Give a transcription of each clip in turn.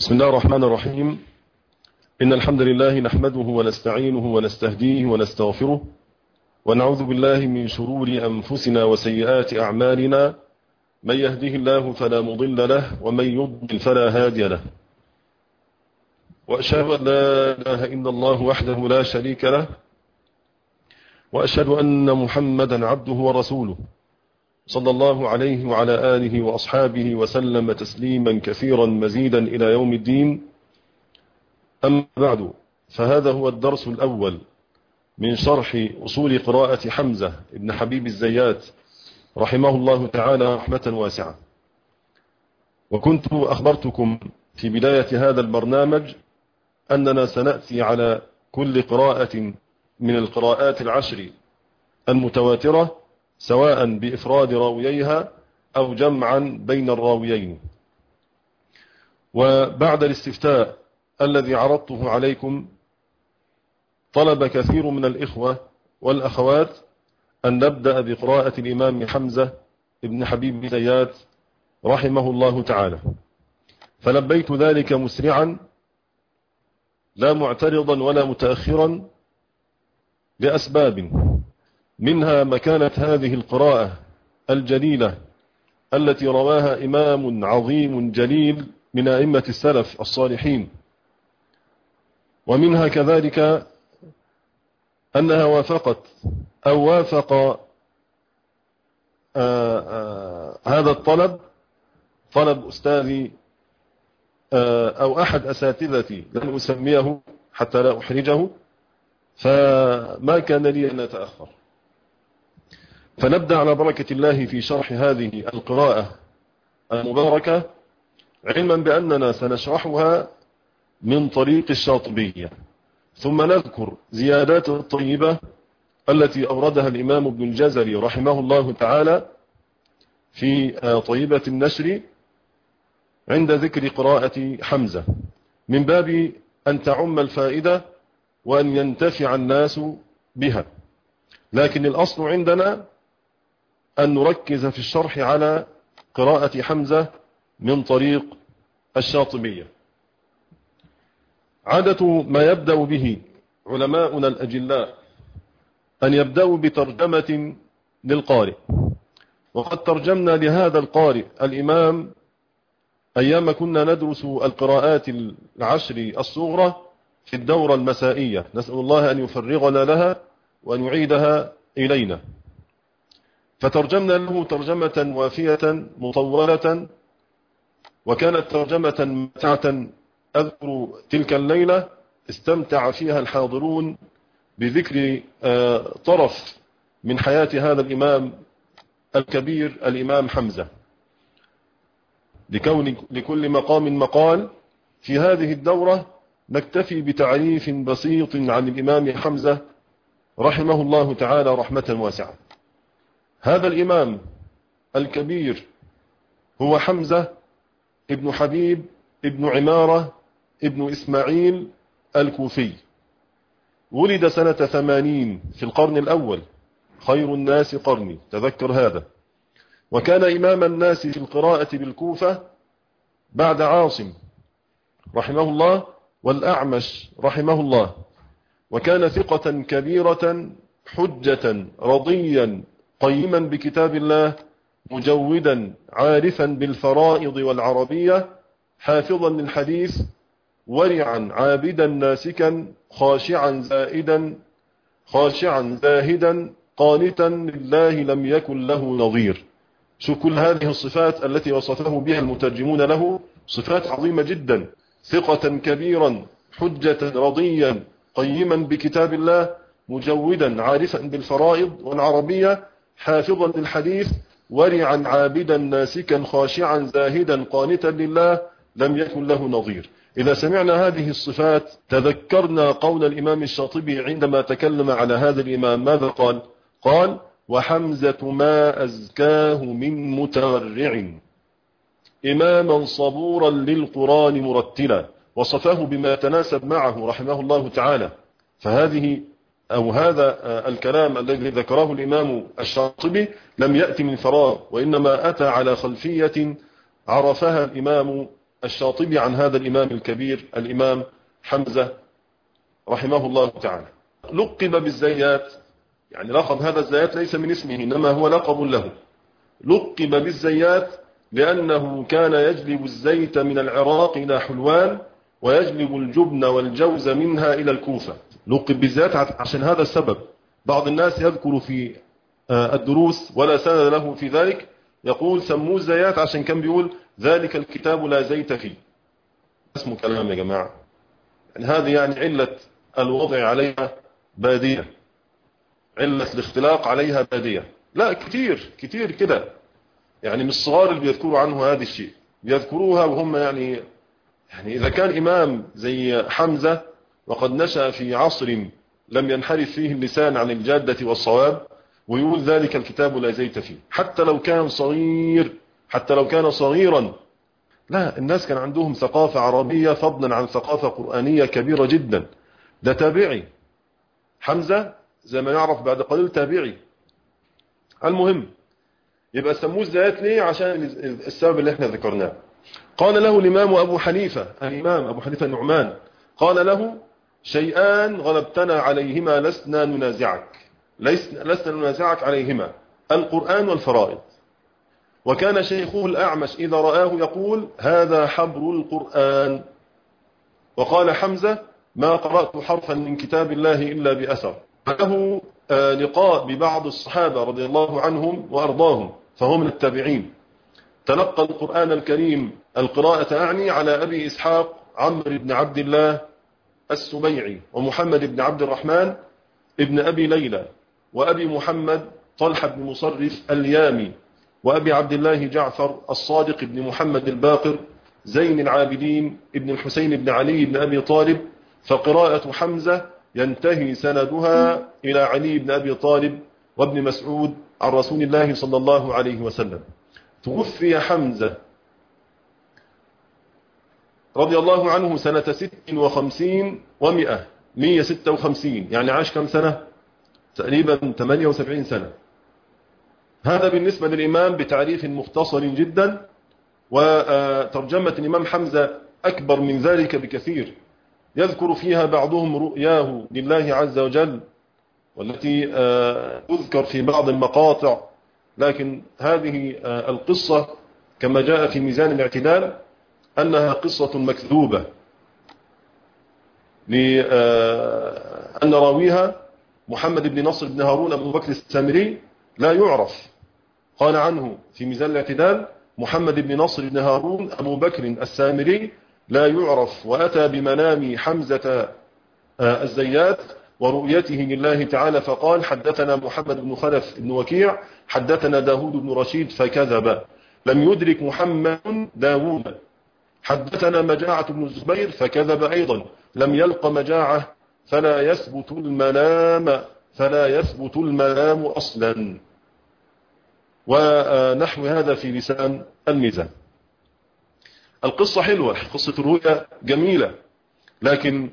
بسم الله الرحمن الرحيم. إن الحمد لله نحمده ونستعينه ونستهديه ونستغفره ونعوذ بالله من شرور أنفسنا وسيئات أعمالنا. من يهده الله فلا مضل له ومن يضل فلا هادي له. وأشهد أن لا إله إلا الله وحده لا شريك له. وأشهد أن محمدا عبده ورسوله. صلى الله عليه وعلى آله وأصحابه وسلم تسليما كثيرا مزيدا إلى يوم الدين. أما بعد فهذا هو الدرس الأول من شرح أصول قراءة حمزة ابن حبيب الزيات رحمه الله تعالى رحمة واسعة. وكنت أخبرتكم في بداية هذا البرنامج أننا سنأتي على كل قراءة من القراءات العشر المتواترة سواء بإفراد راوييها أو جمعا بين الراويين. وبعد الاستفتاء الذي عرضته عليكم طلب كثير من الإخوة والأخوات أن نبدأ بقراءة الإمام حمزة ابن حبيب زيات رحمه الله تعالى. فلبيت ذلك مسرعا لا معترضا ولا متأخرا لأسباب منها مكانة هذه القراءة الجليلة التي رواها إمام عظيم جليل من أئمة السلف الصالحين. ومنها كذلك أنها وافقت أو وافق آآ آآ هذا الطلب طلب أستاذي أو أحد أساتذتي لن أسميه حتى لا أحرجه فما كان لي أن أتأخر. فنبدأ على بركة الله في شرح هذه القراءة المباركة علما بأننا سنشرحها من طريق الشاطبية. ثم نذكر زيادات الطيبة التي أوردها الإمام ابن الجزري رحمه الله تعالى في طيبة النشر عند ذكر قراءة حمزة. من باب أن تعم الفائدة وأن ينتفع الناس بها. لكن الأصل عندنا أن نركز في الشرح على قراءة حمزة من طريق الشاطبية. عادة ما يبدأ به علماؤنا الأجلاء أن يبدأوا بترجمة للقارئ. وقد ترجمنا لهذا القارئ الإمام أيام كنا ندرس القراءات العشر الصغرى في الدورة المسائية. نسأل الله أن يفرغنا لها وأن يعيدها إلينا. فترجمنا له ترجمة وافية مطولة وكانت ترجمة متعة أذكر تلك الليلة استمتع فيها الحاضرون بذكر طرف من حياة هذا الإمام الكبير الإمام حمزة. لكون لكل مقام مقال في هذه الدورة نكتفي بتعريف بسيط عن الإمام حمزة رحمه الله تعالى رحمة واسعة. هذا الإمام الكبير هو حمزة ابن حبيب ابن عمارة ابن إسماعيل الكوفي. ولد سنة ثمانين في القرن الأول. خير الناس قرني. تذكر هذا. وكان إمام الناس في القراءة بالكوفة بعد عاصم رحمه الله والأعمش رحمه الله. وكان ثقة كبيرة حجة رضيا قيما بكتاب الله مجودا عارفا بالفرائض والعربية حافظا للحديث ورعا عابدا ناسكا خاشعا زائدا خاشعا زاهدا قانتا لله لم يكن له نظير. شو كل هذه الصفات التي وصفه بها المترجمون له؟ صفات عظيمة جدا ثقة كبيرا حجة رضيا قيما بكتاب الله مجودا عارفا بالفرائض والعربية حافظا للحديث ورعا عابدا ناسكا خاشعا زاهدا قانتا لله لم يكن له نظير. إذا سمعنا هذه الصفات تذكرنا قول الإمام الشاطبي عندما تكلم على هذا الإمام ماذا قال؟ قال وحمزة ما أزكاه من متورع. إماما صبورا للقرآن مرتلا وصفاه بما تناسب معه رحمه الله تعالى. فهذه أو هذا الكلام الذي ذكره الإمام الشاطبي لم يأتي من فراغ وإنما أتى على خلفية عرفها الإمام الشاطبي عن هذا الإمام الكبير الإمام حمزة رحمه الله تعالى. لقب بالزيات يعني لقب هذا الزيات ليس من اسمه إنما هو لقب له. لقب بالزيات لأنه كان يجلب الزيت من العراق إلى حلوان ويجلب الجبن والجوز منها إلى الكوفة. لقب بالزيات عشان هذا السبب. بعض الناس يذكر في آه، الدروس ولا سند له في ذلك يقول سموه الزيات عشان كان بيقول ذلك الكتاب لا زيت فيه. اسمه كلام يا جماعة. يعني هذه يعني علة الوضع عليها بادية. علة الاختلاق عليها بادية. لا كتير كتير كده. يعني من الصغار اللي بيذكروا عنه هذا الشيء. بيذكروها وهم يعني يعني إذا كان إمام زي حمزة وقد نشأ في عصر لم ينحرف فيه اللسان عن الجادة والصواب ويقول ذلك الكتاب لا زيت فيه. حتى لو كان صغير حتى لو كان صغيرا. لا الناس كان عندهم ثقافة عربية فضلا عن ثقافة قرآنية كبيرة جدا. ده تابعي. حمزة زي ما يعرف بعد قليل تابعي. المهم يبقى سموه الزيات ليه؟ عشان السبب اللي إحنا ذكرناه. قال له الإمام أبو حنيفة الإمام أبو حنيفة النعمان قال له شيئان غلبتنا عليهما لسنا ننازعك. لسنا ننازعك عليهما. القرآن والفرائض. وكان شيخه الأعمش إذا رآه يقول هذا حبر القرآن. وقال حمزة ما قرأت حرفا من كتاب الله إلا بأثر. له آه، لقاء ببعض الصحابة رضي الله عنهم وأرضاهم فهم التابعين. تلقى القرآن الكريم القراءة أعني على أبي إسحاق عمرو بن عبد الله السبيعي ومحمد بن عبد الرحمن ابن أبي ليلى وأبي محمد طلحة بن مصرف اليامي وأبي عبد الله جعفر الصادق بن محمد الباقر زين العابدين ابن الحسين بن علي بن أبي طالب فقراءة حمزة ينتهي سندها إلى علي بن أبي طالب وابن مسعود عن رسول الله صلى الله عليه وسلم. توفي حمزة رضي الله عنه سنة ست وخمسين ومئة مية ستة وخمسين يعني عاش كم سنة؟ تقريبا 78 سنة. هذا بالنسبة للإمام بتعريف مختصر جدا وترجمة الإمام حمزة أكبر من ذلك بكثير. يذكر فيها بعضهم رؤياه لله عز وجل والتي آه، تذكر في بعض المقاطع لكن هذه آه، القصة كما جاء في ميزان الاعتدال. أنها قصة مكذوبة. لأن راويها محمد بن نصر بن هارون أبو بكر السامري لا يعرف. قال عنه في ميزان الاعتدال محمد بن نصر بن هارون أبو بكر السامري لا يعرف وأتى بمنام حمزة آه، الزيات ورؤيته لله تعالى فقال حدثنا محمد بن خلف بن وكيع حدثنا داود بن رشيد فكذب. لم يدرك محمد داود حدثنا مجاعة بن الزبير فكذب أيضا. لم يلق مجاعة فلا يثبت المنام فلا يثبت المنام أصلا. ونحو هذا في لسان الميزان. القصة حلوة قصة الرؤيا جميلة لكن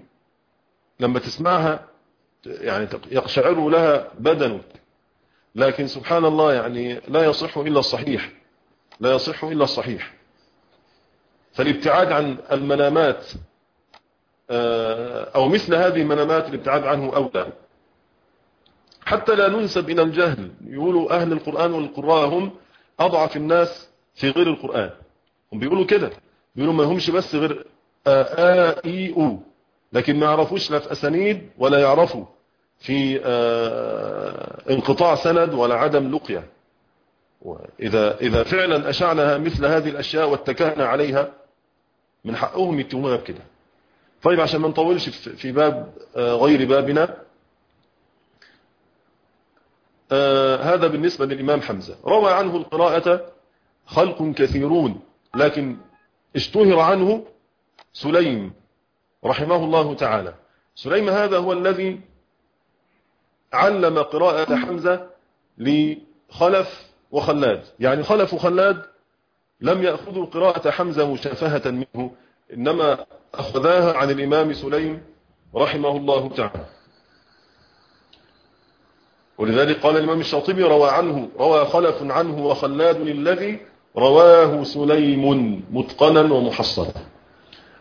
لما تسمعها يعني يقشعر لها بدنك لكن سبحان الله يعني لا يصح إلا الصحيح لا يصح إلا الصحيح. فالابتعاد عن المنامات آه، أو مثل هذه المنامات الابتعاد عنه أولى. حتى لا ننسب إلى الجهل. يقولوا أهل القرآن والقراء هم أضعف الناس في غير القرآن. هم بيقولوا كده. بيقولوا ما همش بس غير آ إي أو لكن ما يعرفوش لا في أسانيد ولا يعرفوا في انقطاع سند ولا عدم لقيا إذا, إذا فعلا أشعنا مثل هذه الأشياء واتكأنا عليها من حقهم يتهمونا بكده. طيب عشان ما نطولش في باب آه، غير بابنا آه، هذا بالنسبة للإمام حمزة. روى عنه القراءة خلق كثيرون لكن اشتهر عنه سليم رحمه الله تعالى. سليم هذا هو الذي علم قراءة حمزة لخلف وخلاد. يعني خلف وخلاد لم يأخذوا قراءة حمزة مشافهة منه إنما أخذاها عن الإمام سليم رحمه الله تعالى. ولذلك قال الإمام الشاطبي روى عنه روى خلف عنه وخلاد الذي رواه سليم متقنا ومحصنا.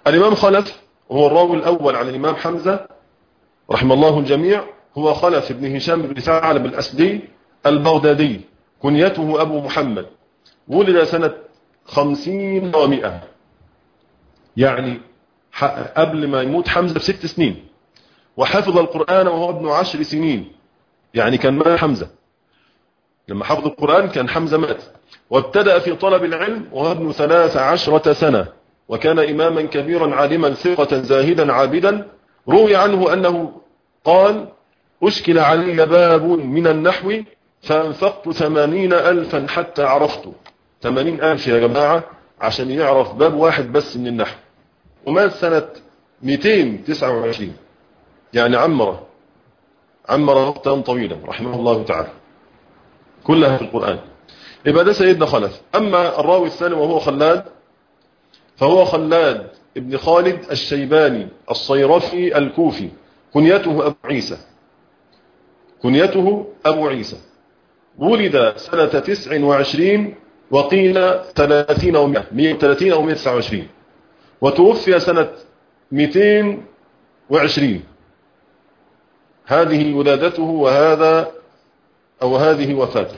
الإمام خلف هو الراوي الأول عن الإمام حمزة رحم الله الجميع هو خلف بن هشام بن ثعلب الأسدي البغدادي كنيته أبو محمد ولد سنة خمسين ومئة يعني قبل ما يموت حمزة بست سنين. وحفظ القرآن وهو ابن عشر سنين. يعني كان مات حمزة. لما حفظ القرآن كان حمزة مات. وابتدأ في طلب العلم وهو ابن ثلاث عشرة سنة. وكان إماما كبيرا عالما ثقة زاهدا عابدا. روي عنه أنه قال أشكل علي باب من النحو فأنفقت ثمانين ألفا حتى عرفته. ثمانين ألف يا جماعة عشان يعرف باب واحد بس من النحو. ومات سنة 229 يعني عمر عمر وقتا طويلا رحمه الله تعالى. كلها في القرآن. يبقى ده سيدنا خلف أما الراوي الثاني وهو خلاد فهو خلاد ابن خالد الشيباني الصيرفي الكوفي. كنيته أبو عيسى. كنيته أبو عيسى. ولد سنة تسع وعشرين وقيل ثلاثين أو مئة مئة وثلاثين أو مئة تسعة وعشرين. وتوفي سنة مئتين وعشرين. هذه ولادته وهذا أو هذه وفاته.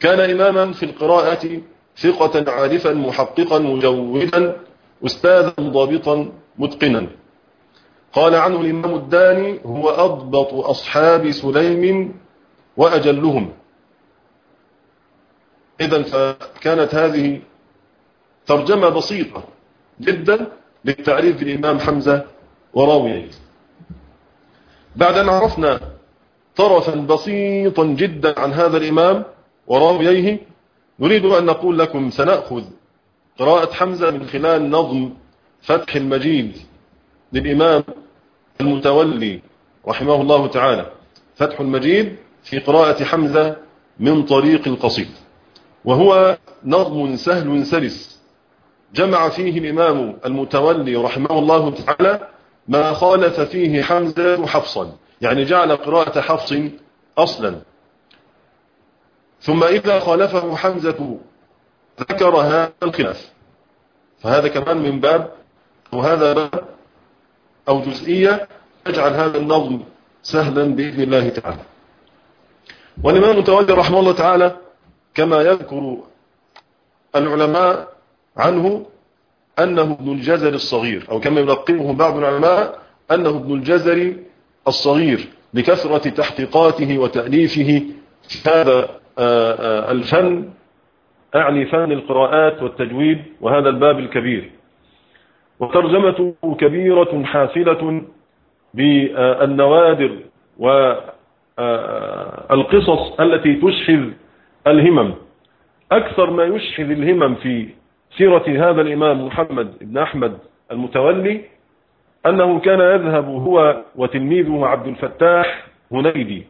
كان إماما في القراءة ثقة عارفا محققا مجودا أستاذا ضابطا متقنا. قال عنه الإمام الداني هو أضبط أصحاب سليم وأجلهم. إذا فكانت هذه ترجمة بسيطة جدا للتعريف بالإمام حمزة وراويه. بعد أن عرفنا طرفا بسيطا جدا عن هذا الإمام وراويه نريد أن نقول لكم سنأخذ قراءة حمزة من خلال نظم فتح المجيد للإمام المتولي رحمه الله تعالى. فتح المجيد في قراءة حمزة من طريق القصيد وهو نظم سهل سلس. جمع فيه الإمام المتولي رحمه الله تعالى ما خالف فيه حمزة حفصا. يعني جعل قراءة حفص أصلا. ثم إذا خالفه حمزة ذكر هذا الخلاف. فهذا كمان من باب وهذا باب أو جزئية تجعل هذا النظم سهلا بإذن الله تعالى. والإمام المتولي رحمه الله تعالى كما يذكر العلماء عنه أنه ابن الجزر الصغير أو كما يلقبه بعض العلماء أنه ابن الجزر الصغير لكثرة تحقيقاته وتأليفه. في هذا آه، آه، الفن أعني فن القراءات والتجويد وهذا الباب الكبير. وترجمته كبيرة حافلة بالنوادر والقصص التي تشحذ الهمم. أكثر ما يشحذ الهمم في سيرة هذا الإمام محمد بن أحمد المتولي أنه كان يذهب هو وتلميذه عبد الفتاح هنيدي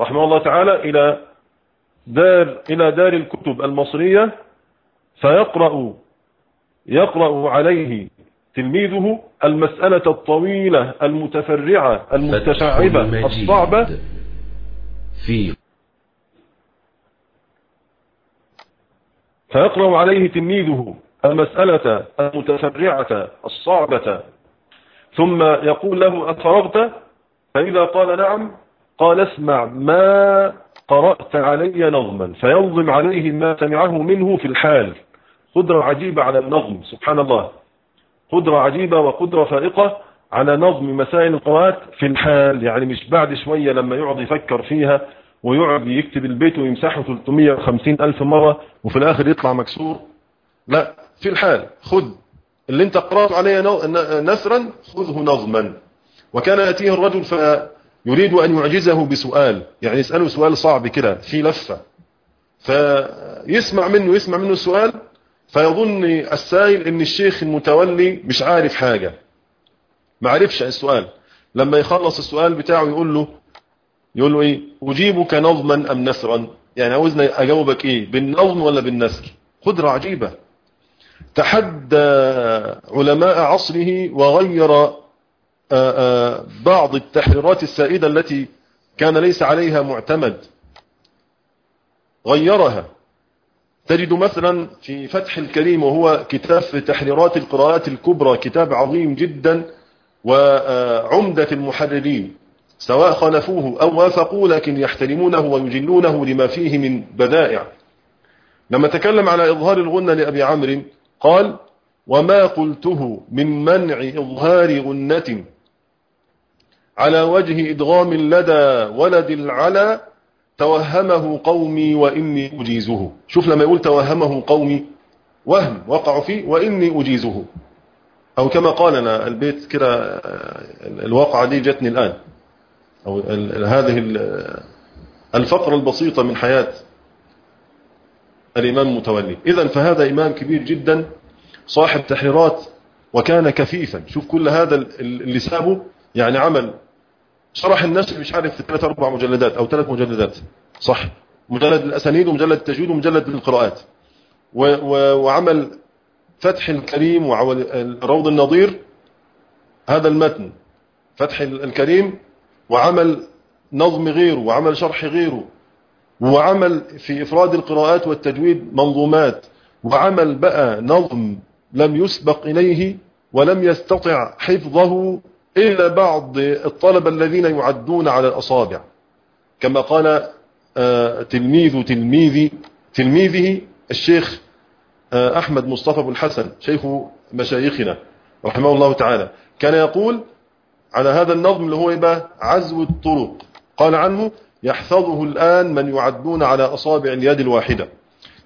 رحمه الله تعالى إلى دار إلى دار الكتب المصرية فيقرأ يقرأ عليه تلميذه المسألة الطويلة المتفرعة المتشعبة الصعبة. في فيقرأ عليه تلميذه المسألة المتفرعة الصعبة. ثم يقول له أفرغت؟ فإذا قال نعم قال اسمع ما قرأت علي نظما فينظم عليه ما سمعه منه في الحال. قدرة عجيبة على النظم سبحان الله. قدرة عجيبة وقدرة فائقة على نظم مسائل القراءات في الحال. يعني مش بعد شوية لما يقعد يفكر فيها ويقعد يكتب البيت ويمسحه 350 ألف مرة وفي الآخر يطلع مكسور. لا في الحال خذ اللي انت قرأت عليه نثرا خذه نظما. وكان يأتيه الرجل فيريد أن يعجزه بسؤال يعني يسأله سؤال صعب كده في لفة. فيسمع منه يسمع منه السؤال فيظن السائل إن الشيخ المتولي مش عارف حاجة. ما عرفش السؤال. لما يخلص السؤال بتاعه يقول له يقول له إيه؟ أجيبك نظما أم نثرا يعني عاوزني أجاوبك إيه؟ بالنظم ولا بالنثر قدرة عجيبة. تحدى علماء عصره وغير آه، آه، بعض التحريرات السائدة التي كان ليس عليها معتمد. غيرها. تجد مثلا في فتح الكريم وهو كتاب في تحريرات القراءات الكبرى كتاب عظيم جدا وعمدة المحررين. سواء خالفوه أو وافقوا لكن يحترمونه ويجلونه لما فيه من بدائع لما تكلم على إظهار الغنة لأبي عمرو قال وما قلته من منع إظهار غنة على وجه إدغام لدى ولد العلا توهمه قومي وإني أجيزه. شوف لما يقول توهمه قومي وهم وقعوا فيه وإني أجيزه. أو كما قال أنا البيت كده الواقعة دي جتني الآن. أو هذه الفقرة البسيطة من حياة الإمام المتولي. إذا فهذا إمام كبير جدا صاحب تحريرات وكان كفيفا. شوف كل هذا اللي سابه يعني عمل شرح النشر مش عارف في ثلاث أربع مجلدات أو ثلاث مجلدات. صح. مجلد الأسانيد ومجلد التجويد ومجلد القراءات. وعمل فتح الكريم وروض النظير هذا المتن. فتح الكريم وعمل نظم غيره وعمل شرح غيره وعمل في إفراد القراءات والتجويد منظومات وعمل بقى نظم لم يسبق إليه ولم يستطع حفظه إلا بعض الطلبة الذين يعدون على الأصابع. كما قال آه، تلميذ تلميذ تلميذه الشيخ آه، أحمد مصطفى بن الحسن شيخ مشايخنا رحمه الله تعالى. كان يقول على هذا النظم اللي هو يبقى عزو الطرق. قال عنه يحفظه الآن من يعدون على أصابع اليد الواحدة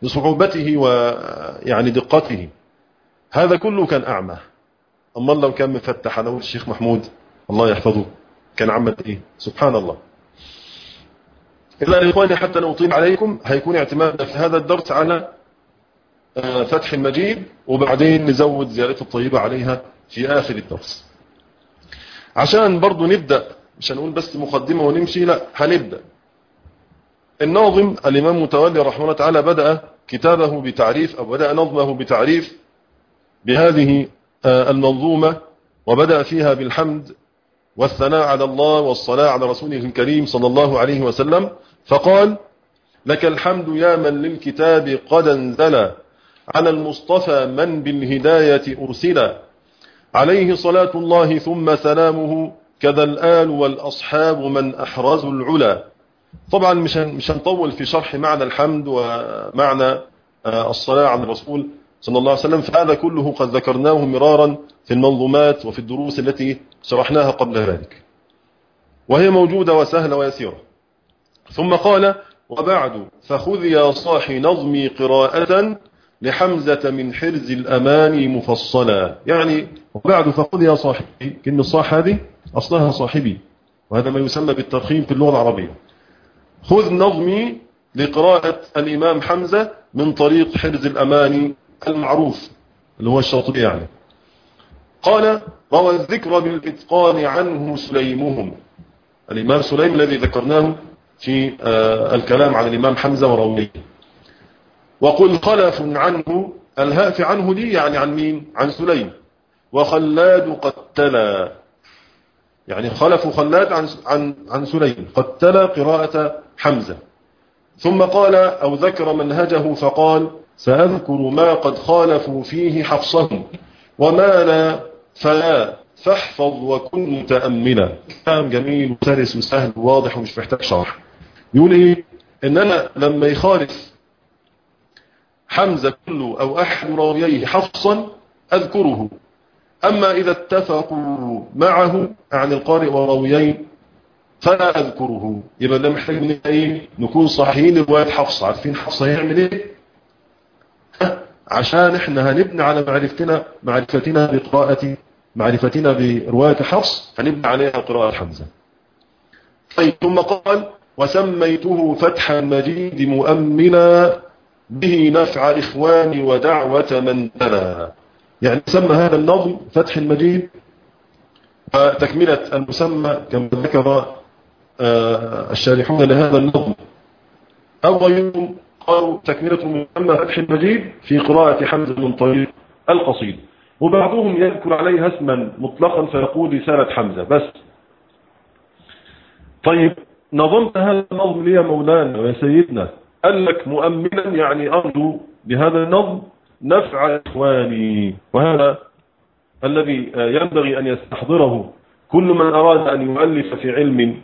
لصعوبته ويعني دقته. هذا كله كان أعمى. أما لو كان مفتح أنا الشيخ محمود. الله يحفظه. كان عمل إيه؟ سبحان الله إذا إخواني حتى نطيل عليكم هيكون اعتمادنا في هذا الدرس على آه، فتح المجيد وبعدين نزود زيارة الطيبة عليها في آخر الدرس. عشان برضو نبدأ مش هنقول بس مقدمة ونمشي لا هنبدأ. الناظم الإمام متولي رحمه الله تعالى بدأ كتابه بتعريف أو بدأ نظمه بتعريف بهذه آه، المنظومة وبدأ فيها بالحمد والثناء على الله والصلاة على رسوله الكريم صلى الله عليه وسلم. فقال لك الحمد يا من للكتاب قد أنزل على المصطفى من بالهداية أرسل عليه صلاة الله ثم سلامه كذا الآل والأصحاب من أحرزوا العلا. طبعا مش مش هنطول في شرح معنى الحمد ومعنى آه، الصلاة على الرسول صلى الله عليه وسلم فهذا كله قد ذكرناه مرارا في المنظومات وفي الدروس التي شرحناها قبل ذلك. وهي موجودة وسهلة ويسيرة. ثم قال وبعد فخذ يا صاحي نظمي قراءة لحمزة من حرز الأمان مفصلا. يعني وبعد فخذ يا صاحبي كلمة الصاح هذه أصلها صاحبي وهذا ما يسمى بالترخيم في اللغة العربية. خذ نظمي لقراءة الإمام حمزة من طريق حرز الأمان المعروف اللي هو الشاطبي يعني. قال روى الذكر بالإتقان عنه سليمهم. الإمام سليم الذي ذكرناه في آه، الكلام عن الإمام حمزة ورويه. وقل خلف عنه الهاء في عنه دي يعني عن مين؟ عن سليم. وخلاد قتلا. يعني خلف خلاد عن عن عن سليم. قتل قراءة حمزة. ثم قال أو ذكر منهجه فقال سأذكر ما قد خالفوا فيه حفصهم. وما لا فلا فاحفظ وكن متأملا. كلام جميل وسلس وسهل وواضح ومش محتاج شرح. يقول إيه ان أنا لما يخالف حمزة كله أو أحد راوييه حفصا أذكره. أما إذا اتفقوا معه عن القارئ وراويين فلا أذكره. يبقى ده محتاج من إيه نكون صحيحين لرواية حفص عارفين حفص هيعمل إيه؟ عشان إحنا هنبني على معرفتنا معرفتنا بقراءة معرفتنا برواية حفص هنبني عليها قراءة حمزة. طيب ثم قال وسميته فتح المجيد مؤمنا به نفع إخواني ودعوة من تلا يعني سمى هذا النظم فتح المجيد وتكملة المسمى كما ذكر آه، الشارحون لهذا النظم. أو غيرهم قالوا تكملة المسمى فتح المجيد في قراءة حمزة من طريق القصيد وبعضهم يذكر عليها اسما مطلقا فيقول رسالة حمزة بس. طيب نظمت هذا النظم لي مولانا ويا سيدنا قال لك مؤمنا يعني أرجو بهذا النظم نفع إخواني. وهذا الذي ينبغي أن يستحضره كل من أراد أن يؤلف في علم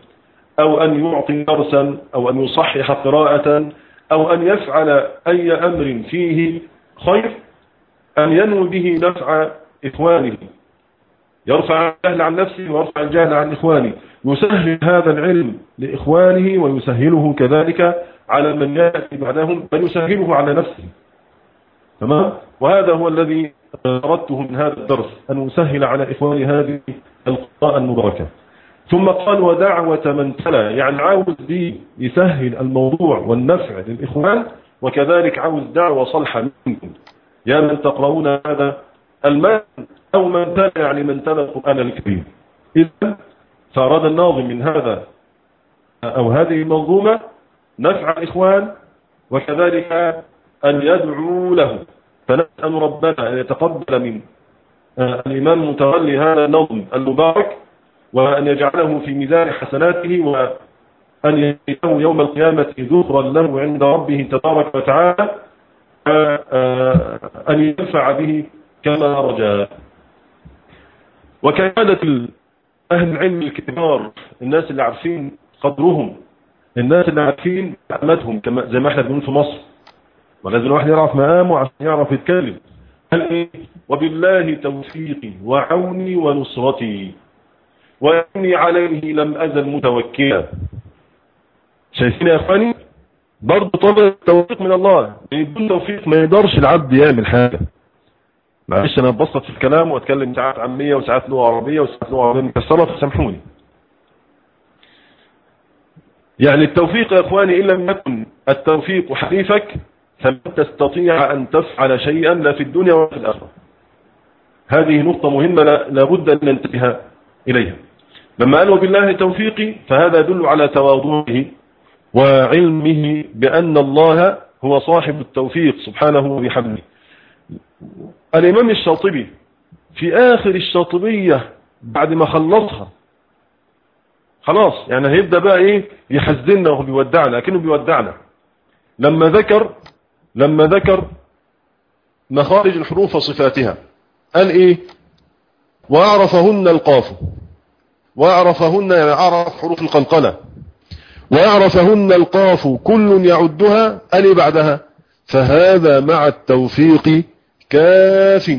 أو أن يعطي درسا أو أن يصحح قراءة أو أن يفعل أي أمر فيه خير أن ينوي به نفع إخوانه. يرفع الجهل عن نفسه ويرفع الجهل عن إخوانه. يسهل هذا العلم لإخوانه ويسهله كذلك على من يأتي بعدهم بل يسهله على نفسه. تمام؟ وهذا هو الذي أردته من هذا الدرس أن أسهل على إخواني هذه القراءة المباركة. ثم قال ودعوة من تلا. يعني عاوز دي يسهل الموضوع والنفع للإخوان وكذلك عاوز دعوة صلحة منكم. يا من تقرؤون هذا المال أو من تلا يعني من تلا القرآن الكريم. إذن فأراد الناظم من هذا أو هذه المنظومة نفع الإخوان وكذلك أن يدعو له. فنسأل ربنا أن يتقبل من آه، الإمام المتولي هذا النظم المبارك وأن يجعله في ميزان حسناته وأن يجعله يوم القيامة ذخرا له عند ربه تبارك وتعالى آه، أن ينفع به كما رجاء وكعادة أهل العلم الكبار الناس اللي عارفين قدرهم الناس اللي عارفين كما زي ما إحنا بنقول في مصر. ولازم الواحد يعرف مقامه عشان يعرف يتكلم قال إيه وبالله توفيقي وعوني ونصرتي وإني عليه لم أزل متوكلا. شايفين يا إخواني؟ برضه طلب التوفيق من الله. بدون توفيق ما يقدرش العبد يعمل حاجة. معلش أنا اتبسط في الكلام وأتكلم ساعات عامية وساعات لغة عربية وساعات لغة عربية مكسرة فسامحوني. يعني التوفيق يا إخواني إن لم يكن التوفيق حليفك فلن تستطيع أن تفعل شيئا لا في الدنيا ولا في الآخرة. هذه نقطة مهمة لابد أن ننتبه إليها. لما قال وبالله توفيقي فهذا يدل على تواضعه وعلمه بأن الله هو صاحب التوفيق سبحانه وبحمده. الإمام الشاطبي في آخر الشاطبية بعد ما خلصها خلاص يعني هيبدأ بقى إيه؟ يحزننا وهو بيودعنا لكنه بيودعنا. لما ذكر لما ذكر مخارج الحروف وصفاتها قال إيه؟ وأعرفهن القاف. وأعرفهن يعني عرف حروف القلقلة وأعرفهن القاف كل يعدها ألي بعدها. فهذا مع التوفيق كاف.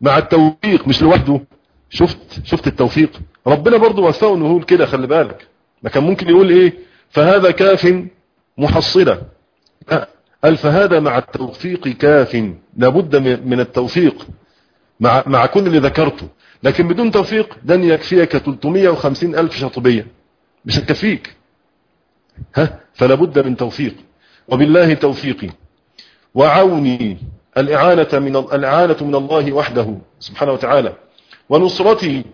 مع التوفيق مش لوحده. شفت؟ شفت التوفيق. ربنا برضو وفقه إنه يقول كده خلي بالك. ما كان ممكن يقول إيه؟ فهذا كاف محصلة. قال فهذا مع التوفيق كاف؟ لابد من التوفيق مع, مع كل اللي ذكرته. لكن بدون توفيق دن يكفيك 350 ألف شطبية. مش هتكفيك. ها؟ فلابد من توفيق. وبالله توفيقي. وعوني الإعانة من الإعانة من الله وحده سبحانه وتعالى. ونصرته.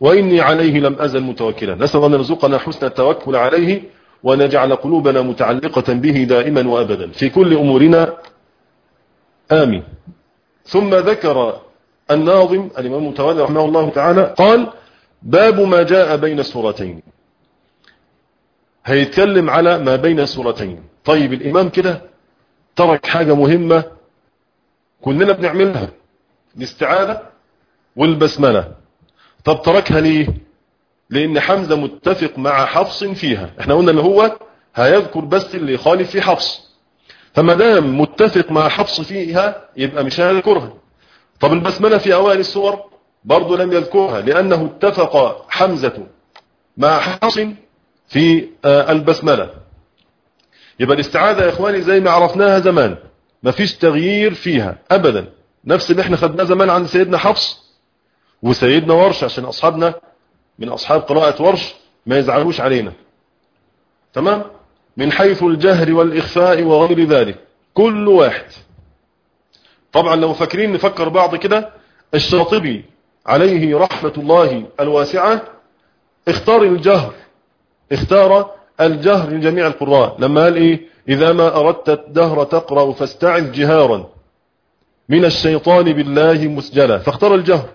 وإني عليه لم أزل متوكلا. نسأل أن يرزقنا حسن التوكل عليه. ونجعل قلوبنا متعلقة به دائما وأبدا في كل أمورنا. آمين. ثم ذكر الناظم الإمام المتولى رحمه الله تعالى قال باب ما جاء بين السورتين. هيتكلم على ما بين السورتين. طيب الإمام كده ترك حاجة مهمة كلنا بنعملها الاستعاذة والبسملة. طب تركها ليه؟ لأن حمزة متفق مع حفص فيها. إحنا قلنا إن هو هيذكر بس اللي يخالف في حفص. فما دام متفق مع حفص فيها يبقى مش هيذكرها. طب البسملة في أوائل السور برضه لم يذكرها لأنه اتفق حمزة مع حفص في آه، البسملة. يبقى الاستعاذة يا إخواني زي ما عرفناها زمان. مفيش تغيير فيها ابدا. نفس اللي إحنا خدناه زمان عند سيدنا حفص وسيدنا ورش عشان أصحابنا من أصحاب قراءة ورش ما يزعلوش علينا. تمام؟ من حيث الجهر والإخفاء وغير ذلك. كل واحد. طبعا لو فاكرين نفكر بعض كده الشاطبي عليه رحمة الله الواسعة اختار الجهر اختار الجهر لجميع القراء. لما قال إيه؟ إذا ما أردت الدهر تقرأ فاستعذ جهارا. من الشيطان بالله مسجلا. فاختار الجهر.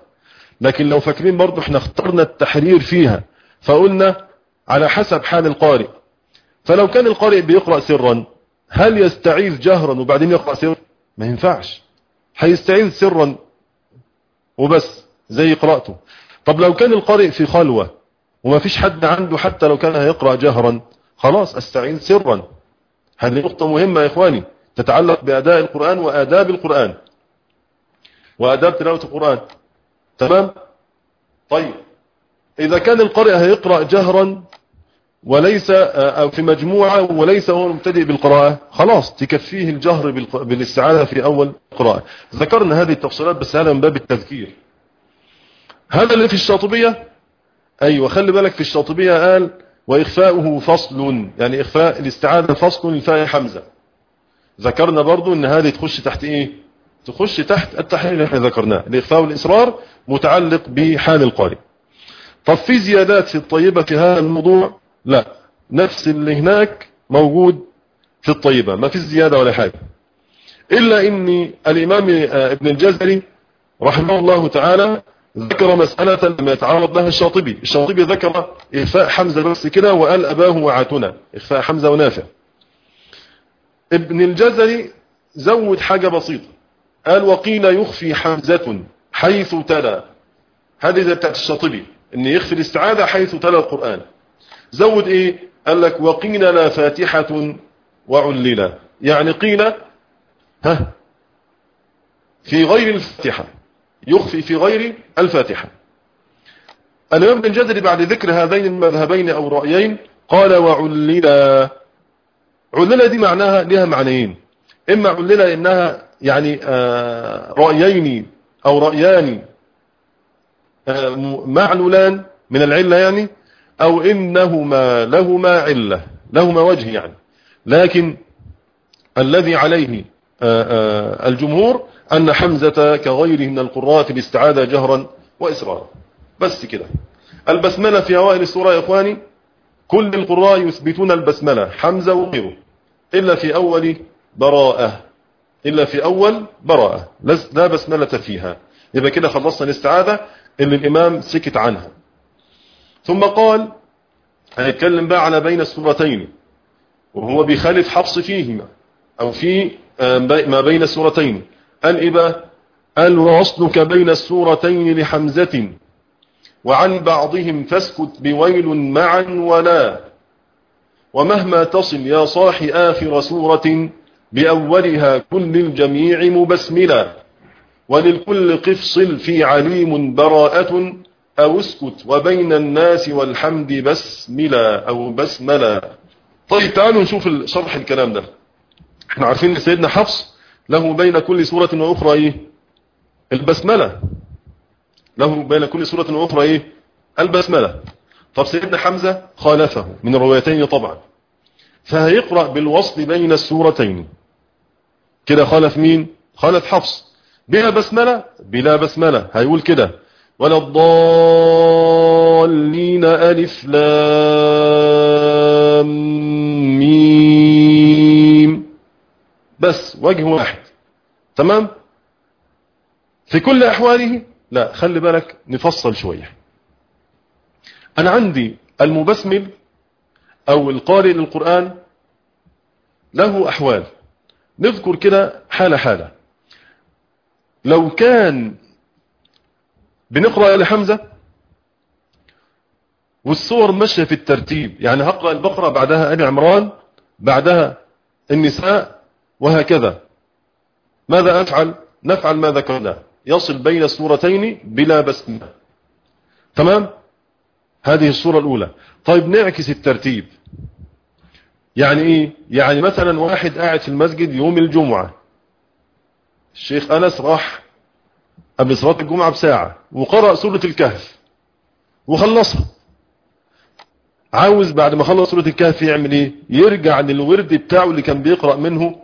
لكن لو فاكرين برضو إحنا اخترنا التحرير فيها فقلنا على حسب حال القارئ. فلو كان القارئ بيقرأ سرا هل يستعيذ جهرا وبعدين يقرأ سر ما ينفعش. هيستعيذ سرا وبس زي قراءته. طب لو كان القارئ في خلوة وما فيش حد عنده حتى لو كان هيقرأ جهرا خلاص استعين سرا. هذه نقطة مهمة يا إخواني تتعلق بأداء القرآن وآداب القرآن. وآداب تلاوة القرآن. تمام؟ طيب. إذا كان القارئ هيقرأ جهرا وليس أو في مجموعة وليس هو مبتدئ بالقراءة خلاص تكفيه الجهر بالاستعاذة في أول قراءة ذكرنا هذه التفصيلات بس هذا من باب التذكير. هذا اللي في الشاطبية؟ أيوة خلي بالك في الشاطبية قال وإخفاؤه فصل يعني إخفاء الاستعاذة فصل لفاء حمزة. ذكرنا برضو إن هذه تخش تحت إيه؟ تخش تحت التحليل اللي إحنا ذكرناه الإخفاء والإصرار متعلق بحال القارئ. طب في زيادات الطيبة في هذا الموضوع؟ لا. نفس اللي هناك موجود في الطيبة. ما في زيادة ولا حاجة. إلا إن الإمام ابن الجزري رحمه الله تعالى ذكر مسألة لما يتعرض لها الشاطبي. الشاطبي ذكر إخفاء حمزة بس كده وقال أباه وعاتنا. إخفاء حمزة ونافع. ابن الجزري زود حاجة بسيطة. قال وقيل يخفي حمزة. حيث تلا. هذه زي بتاعت الشاطبي إن يخفي الاستعاذة حيث تلا القرآن. زود إيه؟ قال لك وقيل لا فاتحة وعللا يعني قيل ها؟ في غير الفاتحة. يخفي في غير الفاتحة. الإمام ابن الجزري بعد ذكر هذين المذهبين أو رأيين قال وعللا عللا دي معناها لها معنيين. إما عللا إنها يعني آه رأيين. أو رأيان آه معلولان من العلة يعني أو إنهما لهما علة لهما وجه يعني. لكن الذي عليه آه الجمهور أن حمزة كغيره من القراء في الاستعاذة جهرا وإسرارا. بس كده. البسملة في أوائل السورة يا إخواني كل القراء يثبتون البسملة حمزة وغيره إلا في أول براءة. إلا في أول براءة. لا بسملة فيها. يبقى كده خلصنا الاستعاذة اللي الإمام سكت عنها. ثم قال هنتكلم بقى على بين السورتين وهو بيخالف حفص فيهما أو في ما بين السورتين. قال إيه بقى؟ قال ووصلك بين السورتين لحمزة وعن بعضهم فاسكت بويل معا ولا. ومهما تصل يا صاح آخر سورة بأولها كل الجميع مبسملا وللكل قفصل في عليم براءة أو اسكت وبين الناس والحمد بسملا أو بسملا. طيب تعالوا نشوف شرح الكلام ده. إحنا عارفين سيدنا حفص له بين كل سورة وأخرى إيه؟ البسملة. له بين كل سورة وأخرى إيه؟ البسملة. طب سيدنا حمزة خالفه من الروايتين طبعا. فهيقرأ بالوصل بين السورتين. كده خالف مين؟ خالف حفص. بلا بسملة؟ بلا بسملة. هيقول كده. ولا الضالين ألف لام ميم. بس وجه واحد. تمام؟ في كل أحواله؟ لا خلي بالك نفصل شوية. أنا عندي المبسمل أو القارئ للقرآن له أحوال. نذكر كده حالة حالة. لو كان بنقرأ لحمزة والصور ماشية في الترتيب يعني هقرأ البقرة بعدها آل عمران بعدها النساء وهكذا. ماذا أفعل؟ نفعل ما ذكرناه يصل بين السورتين بلا بسمة تمام؟ هذه الصورة الأولى. طيب نعكس الترتيب. يعني إيه؟ يعني مثلا واحد قاعد في المسجد يوم الجمعة. الشيخ أنس راح قبل صلاة الجمعة بساعة وقرأ سورة الكهف وخلصها. عاوز بعد ما خلص سورة الكهف يعمل إيه؟ يرجع للورد بتاعه اللي كان بيقرأ منه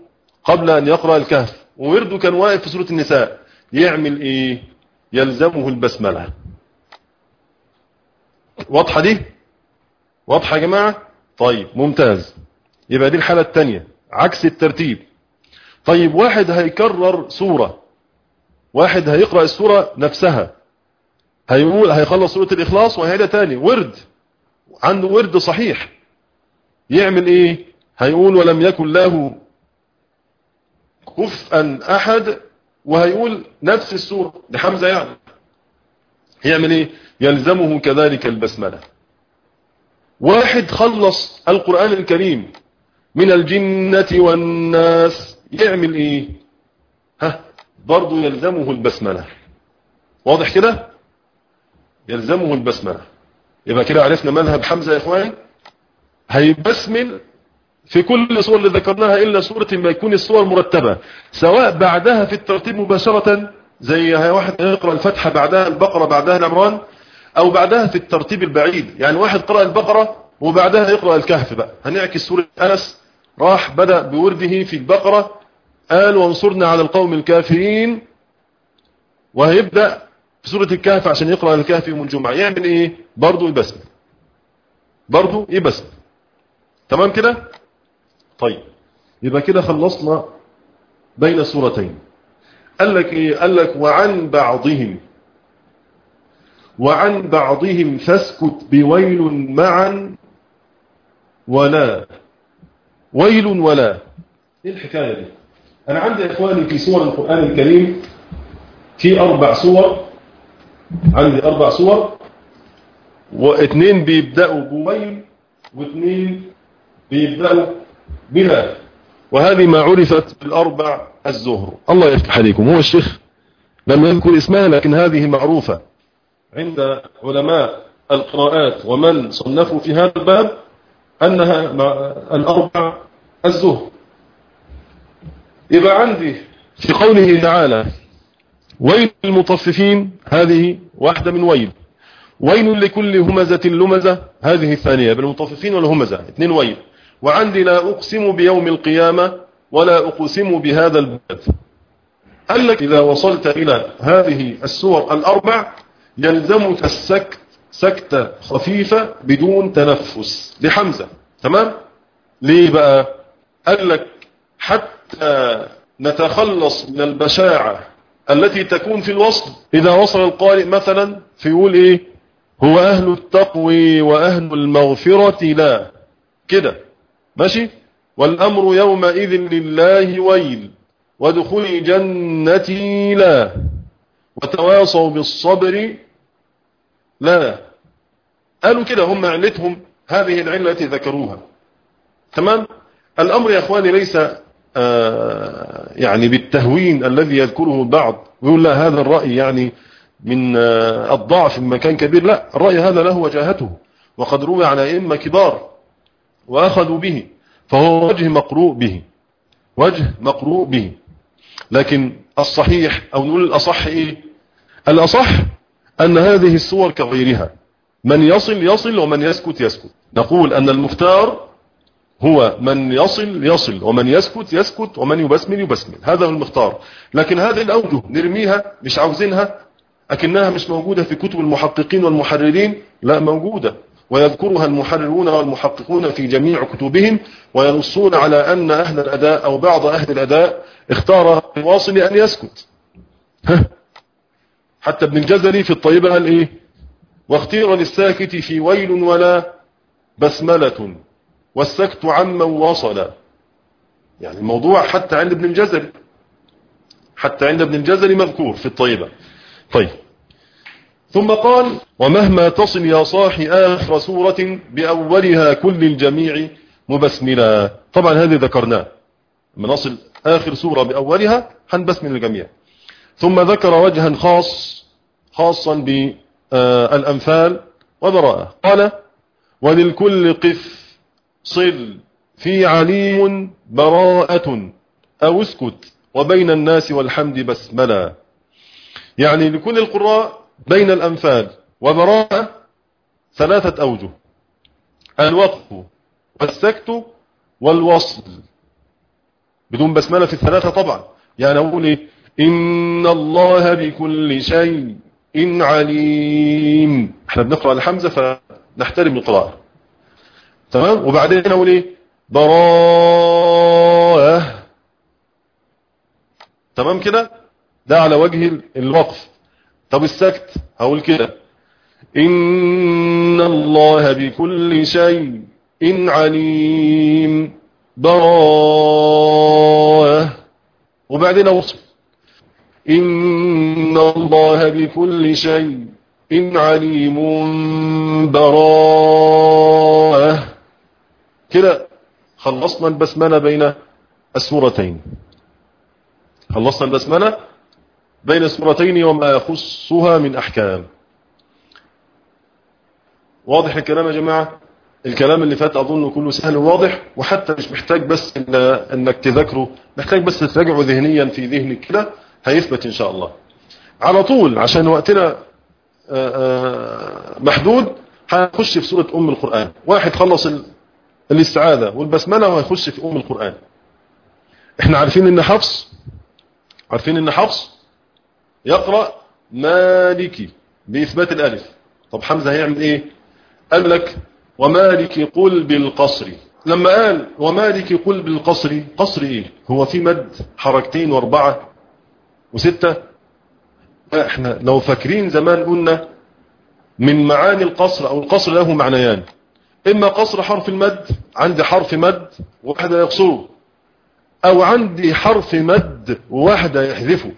قبل أن يقرأ الكهف. وورده كان واقف في سورة النساء. يعمل إيه؟ يلزمه البسملة. واضحة دي؟ واضحة يا جماعة؟ طيب ممتاز. يبقى دي الحالة التانية عكس الترتيب. طيب واحد هيكرر سورة واحد هيقرأ السورة نفسها. هيقول هيخلص سورة الإخلاص وهيدا تاني ورد عنده ورد صحيح. يعمل إيه؟ هيقول ولم يكن له كفءا أحد. وهيقول نفس السورة لحمزة يعني. يعمل إيه؟ يلزمه كذلك البسملة. واحد خلص القرآن الكريم. من الجنة والناس. يعمل إيه؟ ها برضو يلزمه البسملة. واضح كده؟ يلزمه البسملة. يبقى كده عرفنا مذهب حمزة يا اخواني هيبسمل في كل صور اللي ذكرناها إلا سورة ما يكون الصور مرتبة سواء بعدها في الترتيب مباشرة زي واحد يقرأ الفتحة بعدها البقرة بعدها العمران أو بعدها في الترتيب البعيد. يعني واحد قرأ البقرة وبعدها يقرأ الكهف بقى. هنعكس سورة أنس راح بدأ بورده في البقرة قال وانصرنا على القوم الكافرين. وهيبدأ في سورة الكهف عشان يقرأ الكهف يوم الجمعة. يعمل إيه؟ برضو يبسم. برضو يبسم. تمام كده؟ طيب. يبقى كده خلصنا بين السورتين قال لك إيه؟ قال لك وعن بعضهم. وعن بعضهم فاسكت بويل معا ولا ويل ولا. إيه الحكاية دي؟ أنا عندي إخواني في سور القرآن الكريم في أربع سور عندي أربع سور واثنين بيبدأوا بويل واثنين بيبدأوا بلا وهذه ما عرفت بالأربع الزهر. الله يفتح عليكم. هو الشيخ لم يذكر اسمها لكن هذه معروفة عند علماء القراءات. ومن صنفوا في هذا الباب أنها الأربع الزهر. يبقى عندي في قوله تعالى ويل المطففين هذه واحدة من ويل. ويل لكل همزة لمزة هذه الثانية بالمطففين والهمزة اثنين ويل. وعندي لا أقسم بيوم القيامة ولا أقسم بهذا البلد. قال لك إذا وصلت إلى هذه السور الأربع يلزمك السكت سكتة خفيفة بدون تنفس لحمزة تمام؟ ليه بقى؟ قال لك حتى نتخلص من البشاعة التي تكون في الوصل. إذا وصل القارئ مثلا فيقول إيه؟ هو أهل التقوي وأهل المغفرة لا. كده. ماشي؟ والأمر يومئذ لله ويل. وادخلي جنتي لا. وتواصوا بالصبر لا. قالوا كده. هم علتهم هذه العلة التي ذكروها. تمام؟ الأمر يا أخواني ليس آه يعني بالتهوين الذي يذكره البعض. ويقول لا هذا الرأي يعني من آه الضعف في مكان كبير. لا الرأي هذا له وجاهته وقد روي عن أئمة كبار وأخذوا به فهو وجه مقروء به وجه مقروء به. لكن الصحيح أو نقول الأصح إيه؟ الأصح أن هذه الصور كغيرها. من يصل يصل ومن يسكت يسكت. نقول أن المختار هو من يصل يصل ومن يسكت يسكت ومن يبسمل يبسمل. هذا هو المختار. لكن هذه الأوجه نرميها مش عاوزينها أكنها مش موجودة في كتب المحققين والمحررين. لا موجودة. ويذكرها المحررون والمحققون في جميع كتبهم وينصون على أن أهل الأداء أو بعض أهل الأداء اختار الواصل أن يسكت. حتى ابن الجزري في الطيبة قال إيه؟ واختير للساكت في ويل ولا بسملة. والسكت عمن وصل. يعني الموضوع حتى عند ابن الجزري. حتى عند ابن الجزري مذكور في الطيبة. طيب. ثم قال ومهما تصل يا صاحي آخر سورة بأولها كل الجميع مبسملا. طبعا هذه ذكرناه لما نصل آخر سورة بأولها هنبسمل الجميع. ثم ذكر وجها خاص خاصا بالأنفال وبراءة قال وللكل قف صل. في عليم براءة. أو اسكت. وبين الناس والحمد بسملا. يعني لكل القراء بين الأنفال. وبراءة ثلاثة أوجه. الوقف والسكت والوصل. بدون بسملة في الثلاثة طبعا. يعني أقول إيه؟ إن الله بكل شيء عليم. إحنا بنقرأ الحمزة فنحترم القراءة. تمام؟ وبعدين أقول إيه؟ براءة. تمام كده؟ ده على وجه الوقف. طب السكت؟ هقول كده. إن الله بكل شيء إن عليم. براءة. وبعدين أوصف. إن الله بكل شيء إن عليم. براءة. كده خلصنا البسملة بين السورتين. خلصنا البسملة بين السورتين وما يخصها من أحكام. واضح الكلام يا جماعة؟ الكلام اللي فات أظن كله سهل وواضح وحتى مش محتاج بس إن أنك تذكره محتاج بس تراجعه ذهنيا في ذهنك كده هيثبت إن شاء الله. على طول عشان وقتنا محدود هنخش في سورة أم القرآن. واحد خلص الاستعاذة والبسملة وهيخش في أم القرآن. إحنا عارفين إن حفص عارفين إن حفص يقرأ مالكي بإثبات الألف. طب حمزة هيعمل إيه؟ قال لك ومالك قل بالقصر. لما قال ومالك قل بالقصر قصر إيه؟ هو في مد حركتين وأربعة وستة؟ إحنا لو فاكرين زمان قلنا من معاني القصر أو القصر له معنيان. إما قصر حرف المد عندي حرف مد واحدة يقصره أو عندي حرف مد وواحدة يحذفه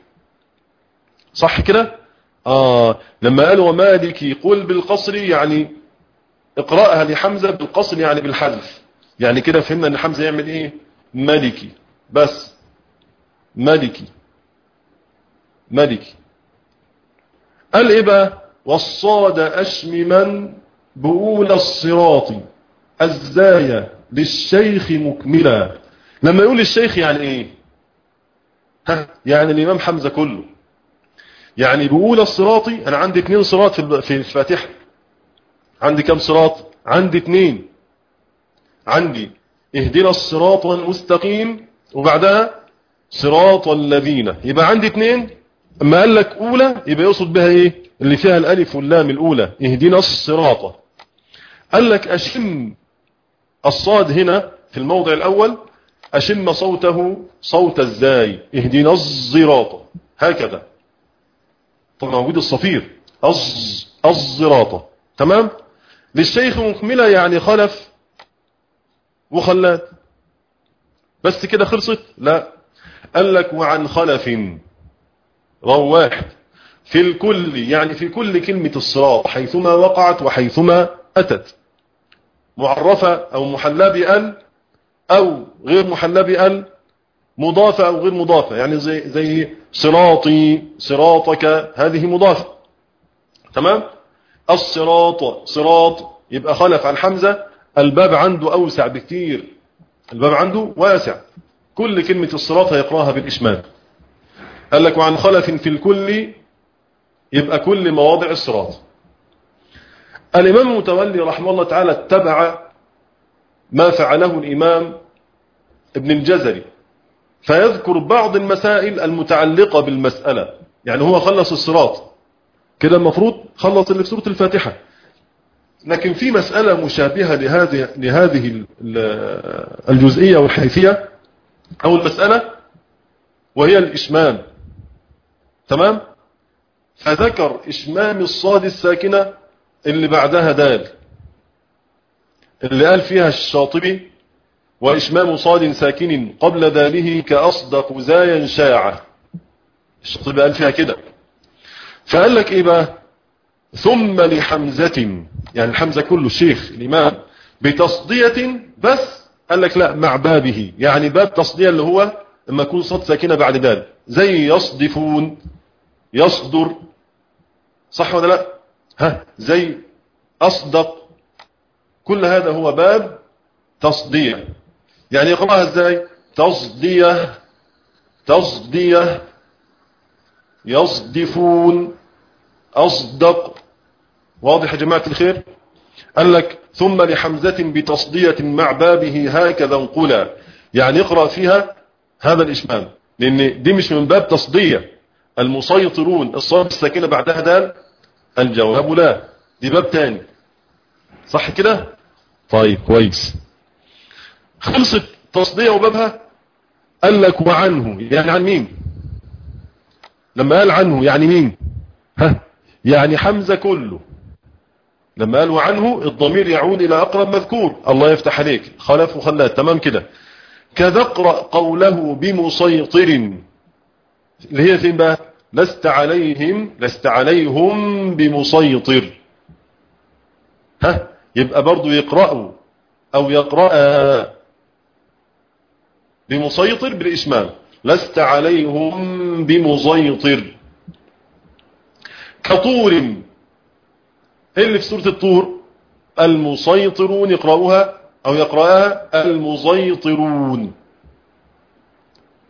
صح كده؟ آه لما قال ومالك قل بالقصر يعني اقرأها لحمزة بالقصر يعني بالحذف. يعني كده فهمنا إن حمزة يعمل إيه؟ مالكي بس. مالكي مالكي قال إيه بقى؟ والصاد اشمما بؤول الصراط الزايا للشيخ مكملا. لما يقول الشيخ يعني إيه؟ ها يعني الإمام حمزة كله. يعني بؤول الصراط أنا عندي اتنين صراط في الفاتحة. عندي كم صراط؟ عندي اتنين. عندي اهدنا الصراط المستقيم وبعدها صراط الذين. يبقى عندي اتنين. أما قال لك أولى يبقى يقصد بها إيه؟ اللي فيها الألف واللام الأولى اهدنا الصراط. قال لك أشم الصاد هنا في الموضع الأول أشم صوته صوت الزاي اهدنا الزراط هكذا. طبعا موجود الصفير. أز الزراطة تمام؟ للشيخ مكملة يعني خلف وخلات. بس كده خلصت؟ لا. قال لك وعن خلف. رو واحد في الكل يعني في كل كلمة الصراط حيثما وقعت وحيثما أتت. معرفة أو محلى بأل أو غير محلى بأل مضافة أو غير مضافة. يعني زي, زي صراطي صراطك هذه مضافة. تمام؟ الصراط صراط يبقى خلف عن حمزة. الباب عنده أوسع بكتير. الباب عنده واسع. كل كلمة الصراط هيقراها بالإشمال. قال لك وعن خلف في الكل يبقى كل مواضع الصراط. الإمام المتولي رحمه الله تعالى اتبع ما فعله الإمام ابن الجزري فيذكر بعض المسائل المتعلقة بالمسألة. يعني هو خلص الصراط. كده المفروض خلص اللي في سورة الفاتحة. لكن في مسألة مشابهة لهذه لهذه الجزئية والحيثية أو المسألة وهي الإشمام تمام؟ فذكر إشمام الصاد الساكنة اللي بعدها دال اللي قال فيها الشاطبي وإشمام صاد ساكن قبل داله كأصدق زايا شاعة الشاطبي قال فيها كده. فقال لك إيه بقى؟ ثم لحمزة يعني الحمزة كله الشيخ الإمام بتصدية بس. قال لك لا مع بابه يعني باب تصدية اللي هو لما يكون صاد ساكنة بعد دال. زي يصدفون يصدر صح ولا لا؟ ها؟ زي أصدق كل هذا هو باب تصدية يعني يقرأها إزاي؟ تصدية تصدية يصدفون أصدق. واضح يا جماعة الخير؟ قال لك ثم لحمزة بتصدية مع بابه هكذا انقلا يعني يقرأ فيها هذا الإشمام لأن دي مش من باب تصدية المسيطرون الصاد الساكنة بعدها دال الجواب. لا دي باب تاني. صح كده؟ طيب كويس. خلصت تصدية وبابها قال لك وعنه يعني عن مين؟ لما قال عنه يعني مين؟ ها؟ يعني حمزة كله. لما قال وعنه الضمير يعود إلى أقرب مذكور. الله يفتح عليك. خلف وخلات تمام كده. كذا اقرأ قوله بمسيطر. اللي هي فين بقى؟ لست عليهم لست عليهم بمسيطر. ها؟ يبقى برضو يقرأوا أو يقرأ بمسيطر بالإشمام لست عليهم بمسيطر. كطور. اللي في سورة الطور؟ المسيطرون يقرأوها أو يقرأها المسيطرون.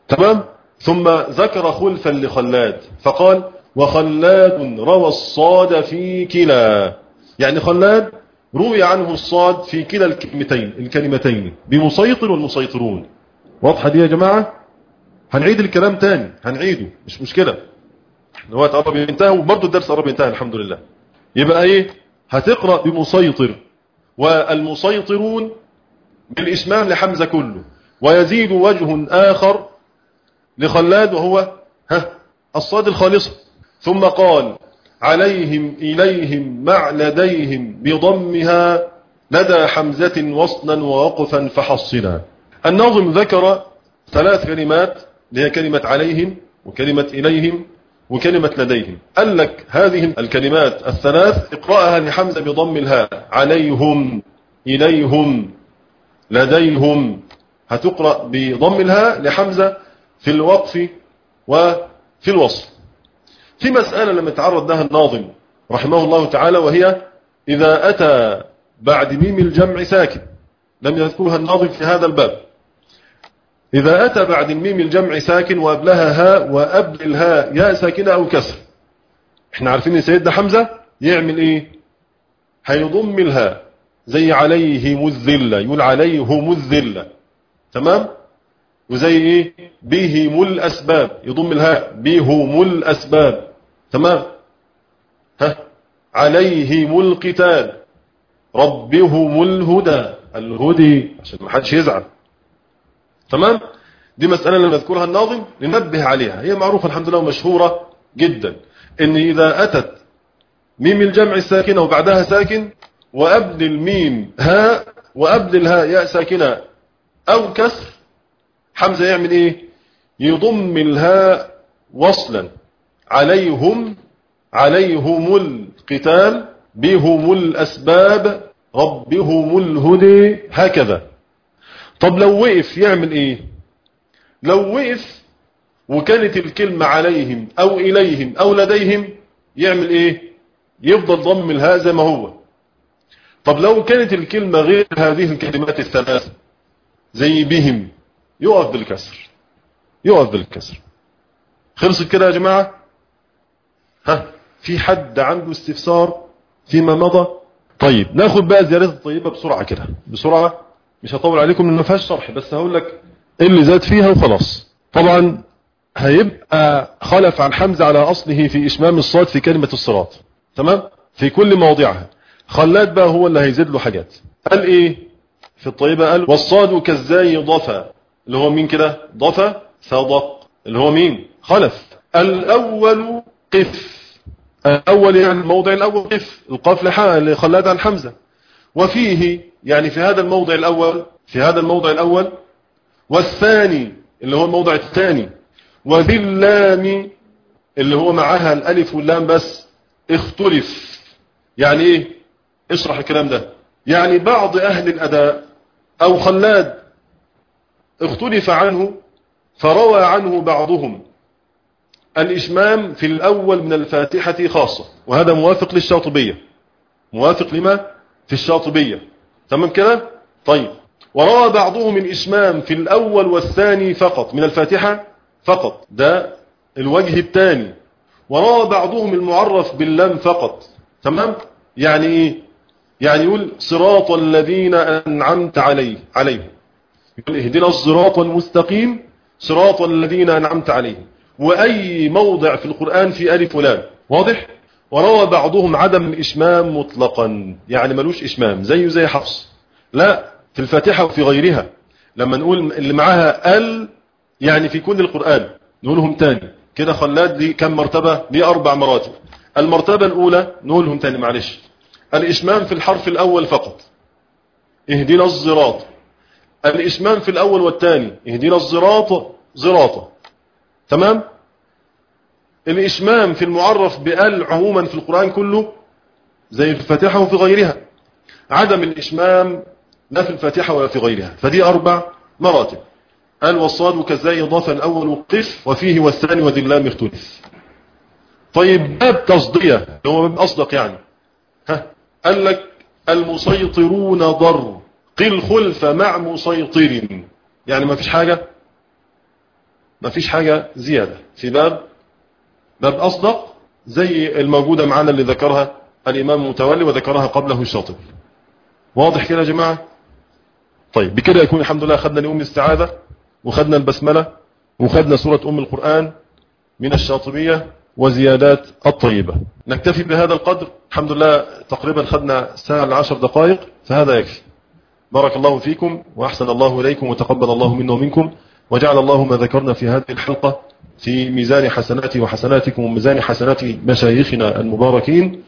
تمام؟ ثم ذكر خلفا لخلاد فقال وخلاد روى الصاد في كلا. يعني خلاد روي عنه الصاد في كلا الكلمتين الكلمتين بمسيطر والمسيطرون. واضحة دي يا جماعة؟ هنعيد الكلام تاني هنعيده مش مشكلة. الوقت قرب ينتهي وبرضه الدرس قرب ينتهي الحمد لله. يبقى إيه؟ هتقرأ بمسيطر. والمسيطرون بالإشمام لحمزة كله. ويزيد وجه آخر لخلاد وهو ها الصاد الخالصة ثم قال عليهم إليهم مع لديهم بضمها لدى حمزة وصلا ووقفا فحصنا. الناظم ذكر ثلاث كلمات هي كلمة عليهم وكلمة إليهم وكلمة لديهم. قال لك هذه الكلمات الثلاث اقرأها لحمزة بضم الهاء. عليهم إليهم لديهم. هتقرأ بضم الهاء لحمزة؟ في الوقف وفي الوصل في مسألة لم يتعرض لها الناظم رحمه الله تعالى وهي إذا أتى بعد ميم الجمع ساكن. لم يذكرها الناظم في هذا الباب. إذا أتى بعد الميم الجمع ساكن وقبلها هاء وقبل الهاء ياء ساكنة أو كسر. إحنا عارفين إن سيدنا حمزة يعمل إيه؟ هيضم الهاء زي عليهم الذلة يقول عليهم الذلة تمام؟ وزي إيه؟ بهم الأسباب. يضم الهاء. بهم الأسباب. تمام؟ ها؟ عليهم القتال. ربهم الهدى. الهدي. عشان ما حدش يزعل. تمام؟ دي مسألة لم يذكرها الناظم. لنبه عليها. هي معروفة الحمد لله ومشهورة جدا. إن إذا أتت ميم الجمع الساكنة وبعدها ساكن وقبل الميم هاء وقبل الهاء ياء ساكنة أو كسر حمزة يعمل إيه؟ يضم الهاء وصلا. عليهم عليهم القتال بهم الأسباب ربهم الهدي هكذا. طب لو وقف يعمل إيه؟ لو وقف وكانت الكلمة عليهم أو إليهم أو لديهم يعمل إيه؟ يفضل ضم الهاء زي ما هو. طب لو كانت الكلمة غير هذه الكلمات الثلاث زي بهم يقف بالكسر. يقف بالكسر. خلصت كده يا جماعة؟ ها في حد عنده استفسار فيما مضى؟ طيب ناخد بقى زيارة الطيبة بسرعة كده. بسرعة مش هطول عليكم لأنه فيهاش شرح بس هقول لك اللي زاد فيها وخلاص. طبعا هيبقى خلف عن حمزة على أصله في إشمام الصاد في كلمة الصراط. تمام؟ في كل مواضعها خلاد بقى هو اللي هيزيد له حاجات. قال إيه؟ في الطيبة قال والصاد كالزاي ضفا اللي هو مين كده؟ ضفا صدق. اللي هو مين؟ خلف. الأول قف. الأول يعني الموضع الأول قف. القاف لخلاد عن حمزة. وفيه يعني في هذا الموضع الأول في هذا الموضع الأول والثاني اللي هو الموضع الثاني وذي اللام اللي هو معها الألف واللام بس اختلف. يعني إيه؟ اشرح الكلام ده. يعني بعض أهل الأداء أو خلاد اختلف عنه فروى عنه بعضهم الإشمام في الأول من الفاتحة خاصة وهذا موافق للشاطبية. موافق لما؟ في الشاطبية. تمام كده؟ طيب. وروى بعضهم الإشمام في الأول والثاني فقط من الفاتحة فقط. ده الوجه الثاني. وروى بعضهم المعرف باللام فقط. تمام؟ يعني إيه؟ يعني يقول صراط الذين أنعمت عليه عليهم. اهدنا الصراط المستقيم صراط الذين أنعمت عليهم. وأي موضع في القرآن في ألف ولام. واضح؟ وروى بعضهم عدم الإشمام مطلقا. يعني ملوش إشمام زيه زي حفص. لا في الفاتحة وفي غيرها. لما نقول اللي معاها ال يعني في كل القرآن. نقولهم تاني. كده خلاد دي كم مرتبة؟ دي أربع مراتب. المرتبة الأولى نقولهم تاني معلش. الإشمام في الحرف الأول فقط. اهدنا الزراط الإشمام في الأول والثاني. اهدنا الزراط زراطة تمام؟ الإشمام في المعرف بأل عموما في القرآن كله زي في الفاتحة وفي غيرها. عدم الإشمام لا في الفاتحة ولا في غيرها. فدي أربع مراتب. قال والصاد كالزاي إضافة الأول قف وفيه والثاني وذي اللام اختلف. طيب باب تصدية هو باب أصدق يعني. ها؟ قال لك المسيطرون ضر قل خلف مع مسيطر. يعني ما فيش حاجة ما فيش حاجة زيادة. في باب باب أصدق زي الموجودة معنا اللي ذكرها الإمام المتولي وذكرها قبله الشاطبي. واضح كده يا جماعة؟ طيب بكده يكون الحمد لله أخذنا لأم الاستعاذة وخدنا البسملة وخدنا سورة أم القرآن من الشاطبية وزيادات الطيبة. نكتفي بهذا القدر. الحمد لله تقريبا خدنا ساعة لعشر دقائق فهذا يكفي. بارك الله فيكم وأحسن الله إليكم وتقبل الله منا ومنكم وجعل الله ما ذكرنا في هذه الحلقة في ميزان حسناتي وحسناتكم وميزان حسنات مشايخنا المباركين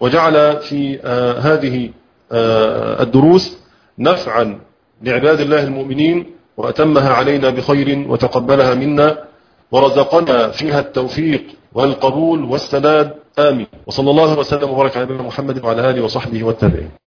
وجعل في آه هذه آه الدروس نفعا لعباد الله المؤمنين وأتمها علينا بخير وتقبلها منا ورزقنا فيها التوفيق والقبول والسداد. آمين. وصلى الله وسلم وبارك على محمد وعلى آله وصحبه والتابعين.